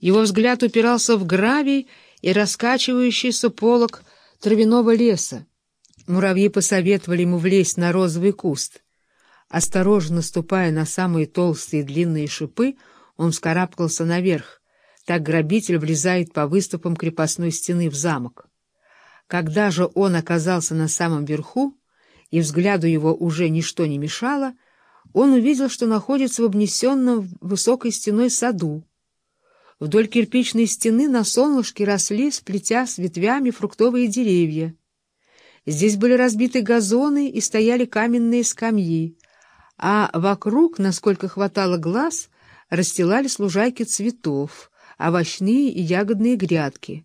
Его взгляд упирался в гравий и раскачивающийся полог травяного леса. Муравьи посоветовали ему влезть на розовый куст. Осторожно ступая на самые толстые длинные шипы, он вскарабкался наверх. Так грабитель влезает по выступам крепостной стены в замок. Когда же он оказался на самом верху, и взгляду его уже ничто не мешало, он увидел, что находится в обнесенном высокой стеной саду. Вдоль кирпичной стены на солнышке росли, сплетя с ветвями, фруктовые деревья. Здесь были разбиты газоны и стояли каменные скамьи, а вокруг, насколько хватало глаз, расстилали лужайки цветов, овощные и ягодные грядки.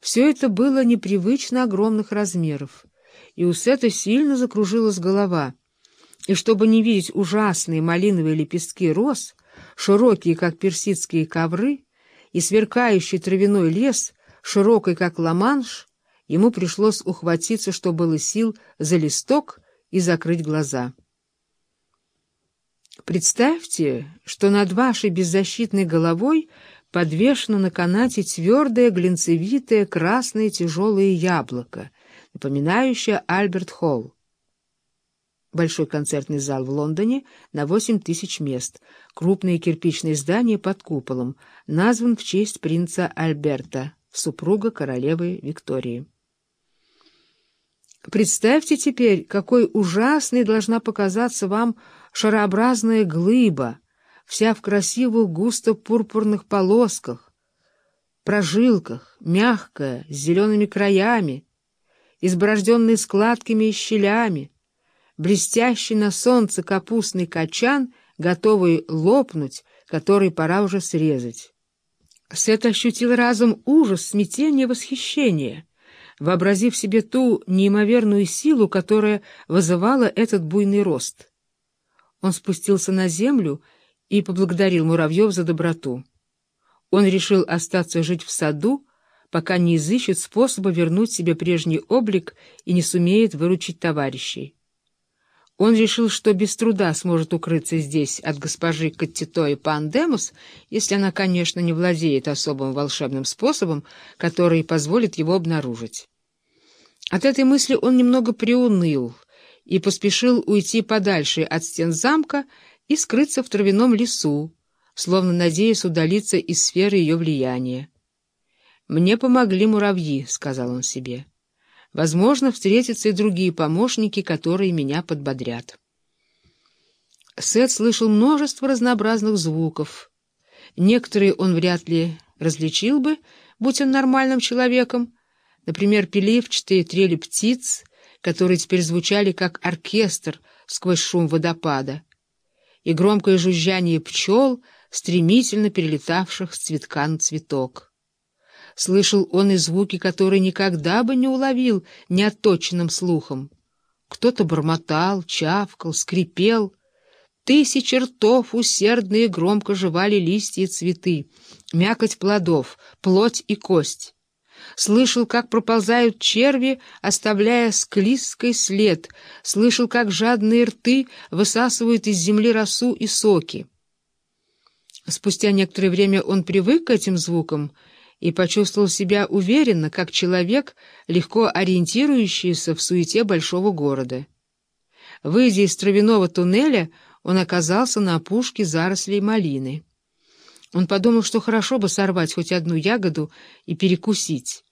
Все это было непривычно огромных размеров, и у Сета сильно закружилась голова. И чтобы не видеть ужасные малиновые лепестки роз, широкие, как персидские ковры, и сверкающий травяной лес, широкий, как ла-манш, ему пришлось ухватиться, что было сил, за листок и закрыть глаза. Представьте, что над вашей беззащитной головой подвешено на канате твердое, глинцевитое, красное тяжелое яблоко, напоминающее Альберт Холл. Большой концертный зал в Лондоне на 8 тысяч мест, крупное кирпичное здание под куполом, назван в честь принца Альберта, супруга королевы Виктории. Представьте теперь, какой ужасной должна показаться вам шарообразная глыба, вся в красивых густо-пурпурных полосках, прожилках, мягкая, с зелеными краями, изборожденная складками и щелями, блестящий на солнце капустный качан, готовый лопнуть, который пора уже срезать. Сет ощутил разом ужас, смятение, восхищение, вообразив себе ту неимоверную силу, которая вызывала этот буйный рост. Он спустился на землю и поблагодарил муравьев за доброту. Он решил остаться жить в саду, пока не изыщет способа вернуть себе прежний облик и не сумеет выручить товарищей. Он решил, что без труда сможет укрыться здесь от госпожи Каттитои Пандемус, если она, конечно, не владеет особым волшебным способом, который позволит его обнаружить. От этой мысли он немного приуныл и поспешил уйти подальше от стен замка и скрыться в травяном лесу, словно надеясь удалиться из сферы ее влияния. «Мне помогли муравьи», — сказал он себе. Возможно, встретятся и другие помощники, которые меня подбодрят. Сет слышал множество разнообразных звуков. Некоторые он вряд ли различил бы, будь он нормальным человеком, например, переливчатые трели птиц, которые теперь звучали как оркестр сквозь шум водопада, и громкое жужжание пчел, стремительно перелетавших с цветка на цветок. Слышал он и звуки, которые никогда бы не уловил неотточенным слухом. Кто-то бормотал, чавкал, скрипел. Тысячи ртов усердно и громко жевали листья и цветы, мякоть плодов, плоть и кость. Слышал, как проползают черви, оставляя склизкий след. Слышал, как жадные рты высасывают из земли росу и соки. Спустя некоторое время он привык к этим звукам и почувствовал себя уверенно, как человек, легко ориентирующийся в суете большого города. Выйдя из травяного туннеля, он оказался на опушке зарослей малины. Он подумал, что хорошо бы сорвать хоть одну ягоду и перекусить.